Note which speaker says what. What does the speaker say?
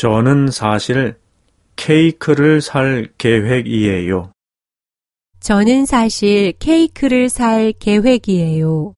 Speaker 1: 저는 사실 케이크를 살 계획이에요.
Speaker 2: 저는 사실 케이크를 살 계획이에요.